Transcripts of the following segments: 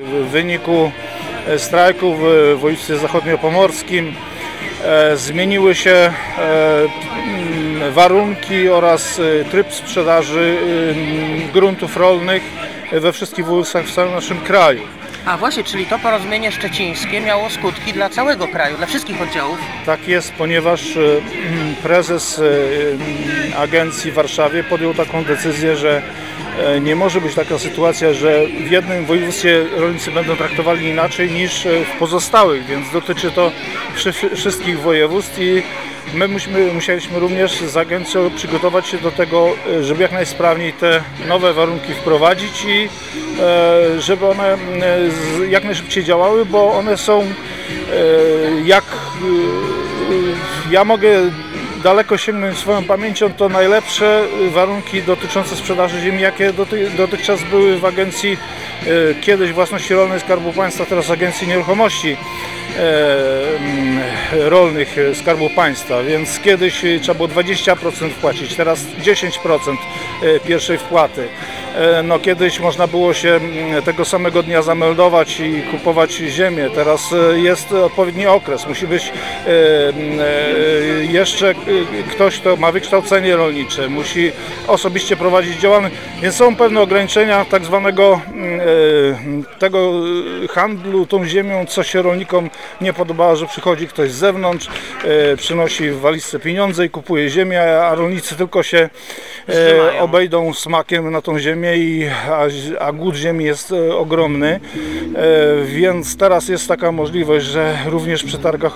W wyniku e, strajków w województwie zachodniopomorskim e, zmieniły się e, mm, warunki oraz tryb sprzedaży mm, gruntów rolnych we wszystkich województwach w całym naszym kraju. A właśnie, czyli to porozumienie szczecińskie miało skutki dla całego kraju, dla wszystkich oddziałów. Tak jest, ponieważ e, mm, prezes e, mm, agencji w Warszawie podjął taką decyzję, że e, nie może być taka sytuacja, że w jednym województwie rolnicy będą traktowani inaczej niż w pozostałych, więc dotyczy to wszy- wszystkich województw i my musimy, musieliśmy również z agencją przygotować się do tego, e, żeby jak najsprawniej te nowe warunki wprowadzić i e, żeby one e, jak najszybciej działały, bo one są jak ja mogę daleko sięgnąć swoją pamięcią, to najlepsze warunki dotyczące sprzedaży ziemi, jakie doty, dotychczas były w agencji e, kiedyś własności rolnej Skarbu Państwa, teraz agencji nieruchomości e, mm, rolnych Skarbu Państwa, więc kiedyś trzeba było 20% wpłacić, teraz 10% e, pierwszej wpłaty. E, No kiedyś można było się mm, tego samego dnia zameldować i kupować ziemię. Teraz e, jest odpowiedni okres. Musi być e, mm, jeszcze ktoś, kto ma wykształcenie rolnicze, musi osobiście prowadzić działalność, więc są pewne ograniczenia tak zwanego mm, tego handlu tą ziemią, co się rolnikom nie podoba, że przychodzi ktoś z zewnątrz, przynosi w walizce pieniądze i kupuje ziemię, a rolnicy tylko się obejdą smakiem na tą ziemię, i, a, a głód ziemi jest e, ogromny. E, więc teraz jest taka możliwość, że również w przetargach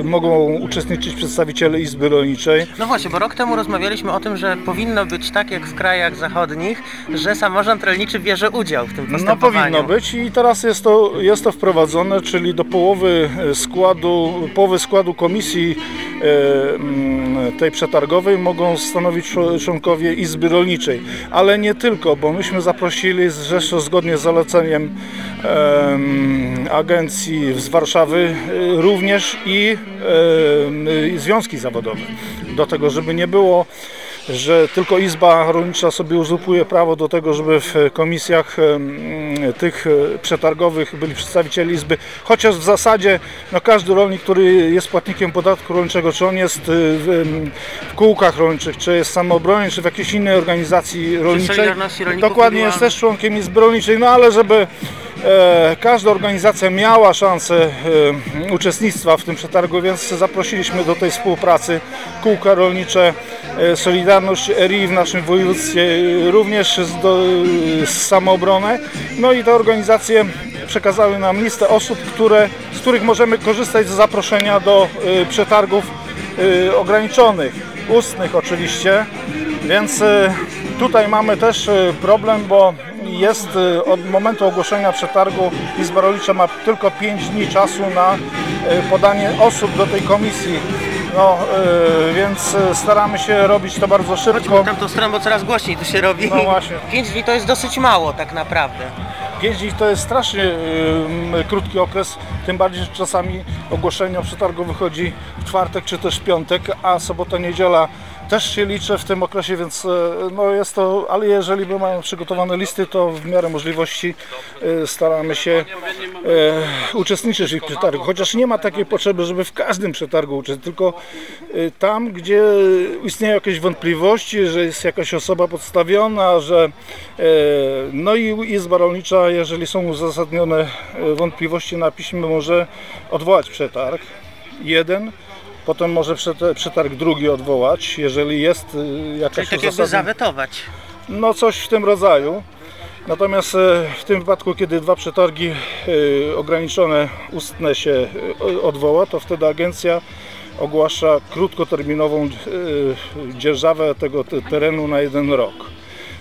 e, mogą uczestniczyć przedstawiciele Izby Rolniczej. No właśnie, bo rok temu rozmawialiśmy o tym, że powinno być tak jak w krajach zachodnich, że samorząd rolniczy bierze udział w tym No postępowaniu. powinno być i teraz jest to, jest to wprowadzone, czyli do połowy składu, połowy składu komisji tej przetargowej mogą stanowić czł- członkowie Izby Rolniczej. Ale nie tylko, bo myśmy zaprosili zresztą zgodnie z zaleceniem em, agencji z Warszawy e, również i em, związki zawodowe. Do tego, żeby nie było że tylko Izba Rolnicza sobie uzurpuje prawo do tego, żeby w komisjach tych e, przetargowych byli przedstawiciele Izby, chociaż w zasadzie no, każdy rolnik, który jest płatnikiem podatku rolniczego, czy on jest e, w, w kółkach rolniczych, czy jest samoobronie, czy w jakiejś innej organizacji rolniczej, dokładnie jest też członkiem Izby Rolniczej, no ale żeby każda organizacja miała szansę e, uczestnictwa w tym przetargu, więc zaprosiliśmy do tej współpracy kółka rolnicze e, Solidarność RI w naszym województwie, e, również z, samoobronę. No i te organizacje przekazały nam listę osób, które, z których możemy korzystać z zaproszenia do e, przetargów e, ograniczonych, ustnych oczywiście. Więc e, tutaj mamy też e, problem, bo jest e, od momentu ogłoszenia przetargu Izba Rolnicza ma tylko 5 dni czasu na e, podanie osób do tej komisji. No, e, więc staramy się robić to bardzo Chodźmy szybko. tamtą stronę, bo coraz głośniej tu się robi. No właśnie. 5 dni to jest dosyć mało tak naprawdę. 5 dni to jest strasznie krótki okres, tym bardziej, że czasami ogłoszenie o przetargu wychodzi w czwartek czy też w piątek, a sobota, niedziela też się liczy w tym okresie, więc e, no jest to, ale jeżeli my mamy przygotowane listy, to w miarę możliwości e, staramy się e, uczestniczyć w ich przetargu, chociaż nie ma takiej potrzeby, żeby w każdym przetargu uczestniczyć, tylko tam, gdzie istnieją jakieś wątpliwości, że jest jakaś osoba podstawiona, że no i Izba Rolnicza, jeżeli są uzasadnione wątpliwości na piśmie, może odwołać przetarg. Jeden, potem może przetarg drugi odwołać, jeżeli jest Czyli jakaś tak jakby zawetować. No coś w tym rodzaju. Natomiast e, w tym wypadku, kiedy dwa przetargi e, ograniczone ustne się odwoła, to wtedy agencja ogłasza krótkoterminową dzierżawę tego te- terenu na jeden rok.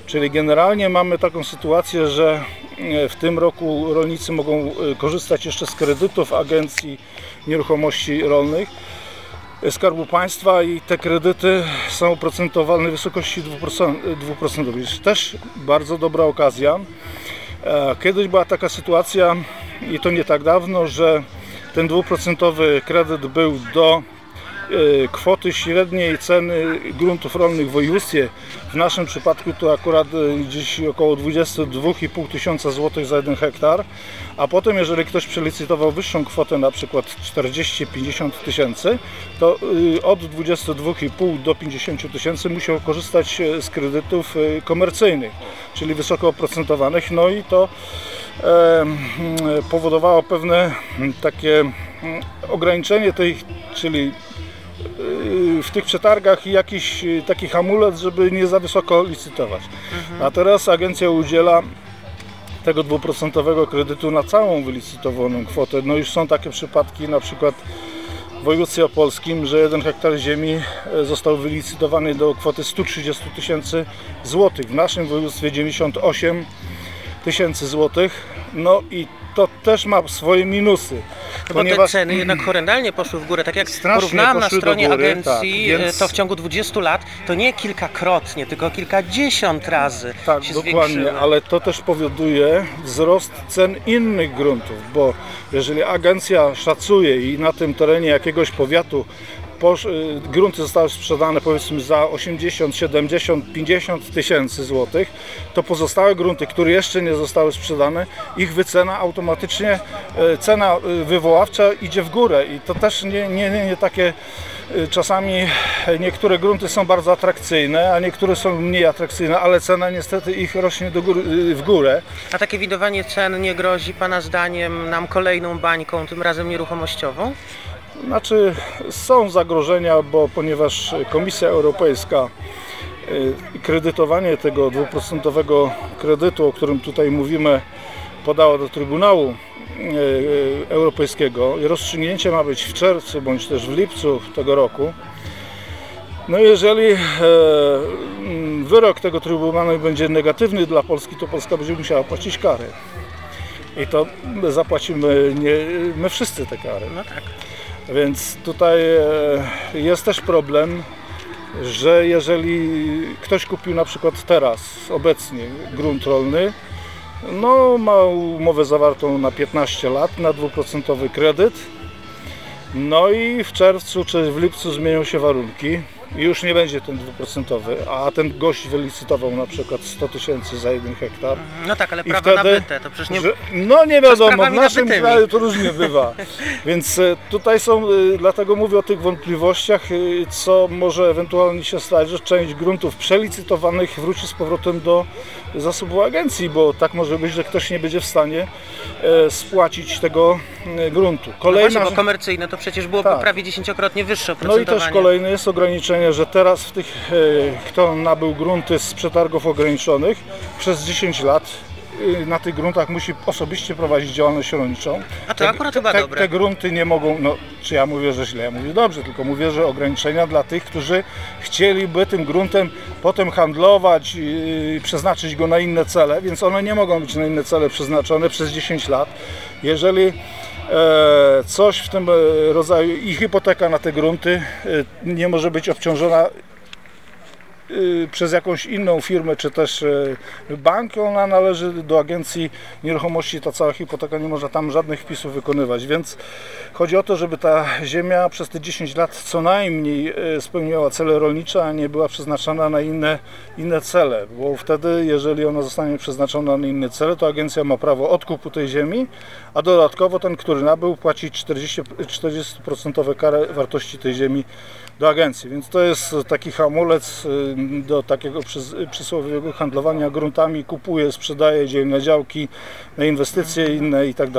Czyli generalnie mamy taką sytuację, że w tym roku rolnicy mogą korzystać jeszcze z kredytów Agencji Nieruchomości Rolnych. Skarbu Państwa i te kredyty są oprocentowane w wysokości 2%. 2%. Jest też bardzo dobra okazja. E, Kiedyś była taka sytuacja i to nie tak dawno, że ten dwuprocentowy kredyt był do kwoty średniej ceny gruntów rolnych w województwie. W naszym przypadku to akurat e, gdzieś około 22,5 tysiąca złotych za jeden hektar, a potem jeżeli ktoś przelicytował wyższą kwotę, na przykład 40-50 tysięcy, to y, od 22,5 do 50 tysięcy musiał korzystać e, z kredytów e, komercyjnych, czyli wysoko oprocentowanych, no i to e, powodowało pewne takie ograniczenie tej, czyli w tych przetargach jakiś y, taki hamulec, żeby nie za wysoko licytować. A teraz agencja udziela tego dwuprocentowego kredytu na całą wylicytowaną kwotę. No już są takie przypadki, na przykład w województwie opolskim, że jeden hektar ziemi e, został wylicytowany do kwoty 130 tysięcy złotych. W naszym województwie 98 tysięcy złotych. No i to też ma swoje minusy. No bo te ceny jednak horrendalnie poszły w górę. Tak jak porównałem na stronie góry, agencji, tak, e, więc- to w ciągu 20 lat to nie kilkakrotnie, tylko kilkadziesiąt razy Tak, się dokładnie, zwiększyły. ale to też powoduje wzrost cen innych gruntów, bo jeżeli agencja szacuje i na tym terenie jakiegoś powiatu posz, y, grunty zostały sprzedane powiedzmy za 80, 70, 50 tysięcy złotych, to pozostałe grunty, które jeszcze nie zostały sprzedane, ich wycena automatycznie, e, cena y, wywoławcza idzie w górę i to też nie, nie, nie, takie y, Czasami niektóre grunty są bardzo atrakcyjne, a niektóre są mniej atrakcyjne, ale cena niestety ich rośnie góry, y, w górę. A takie widowanie cen nie grozi Pana zdaniem nam kolejną bańką, tym razem nieruchomościową? Znaczy są zagrożenia, bo ponieważ Komisja Europejska y, kredytowanie tego dwuprocentowego kredytu, o którym tutaj mówimy, podała do Trybunału y, y, Europejskiego i rozstrzygnięcie ma być w czerwcu bądź też w lipcu tego roku. No jeżeli e, mm, wyrok tego Trybunału będzie negatywny dla Polski, to Polska będzie musiała płacić kary. I to my zapłacimy nie, my wszyscy te kary. No tak. Więc tutaj e, jest też problem, że jeżeli ktoś kupił na przykład teraz, obecnie grunt rolny, no ma umowę zawartą na 15 lat, na dwuprocentowy kredyt, no i w czerwcu czy w lipcu zmienią się warunki już nie będzie ten dwuprocentowy, a ten gość wylicytował na przykład 100 tysięcy za jeden hektar. No tak, ale prawa wtedy, nabyte, to przecież nie... że, no nie wiadomo, w naszym nabytymi. kraju to różnie bywa. Więc e, tutaj są, e, dlatego mówię o tych wątpliwościach, e, co może ewentualnie się stać, że część gruntów przelicytowanych wróci z powrotem do zasobu agencji, bo tak może być, że ktoś nie będzie w stanie spłacić tego e, gruntu. No Kolejna właśnie, bo komercyjne to przecież było Tak. prawie dziesięciokrotnie wyższe no i też kolejne jest ograniczenie, że teraz w tych, e, kto nabył grunty z przetargów ograniczonych, przez 10 lat na tych gruntach musi osobiście prowadzić działalność rolniczą. A to akurat chyba te, dobre. te grunty nie mogą, no czy ja mówię, że źle, ja mówię dobrze, tylko mówię, że ograniczenia dla tych, którzy chcieliby tym gruntem potem handlować i przeznaczyć go na inne cele, więc one nie mogą być na inne cele przeznaczone przez 10 lat. Jeżeli e, coś w tym e, rodzaju i hipoteka na te grunty e, nie może być obciążona y, przez jakąś inną firmę, czy też y, bank, ona należy do agencji nieruchomości, ta cała hipoteka nie może tam żadnych wpisów wykonywać, więc chodzi o to, żeby ta ziemia przez te 10 lat co najmniej y, spełniała cele rolnicze, a nie była przeznaczana na inne, inne cele, bo wtedy, jeżeli ona zostanie przeznaczona na inne cele, to agencja ma prawo odkupu tej ziemi, a dodatkowo ten, który nabył, płaci 40%, 40% karę wartości tej ziemi do agencji, więc to jest taki hamulec y, do takiego przys- przysłowiowego handlowania gruntami, kupuje, sprzedaje dzielne działki na inwestycje inne i tak.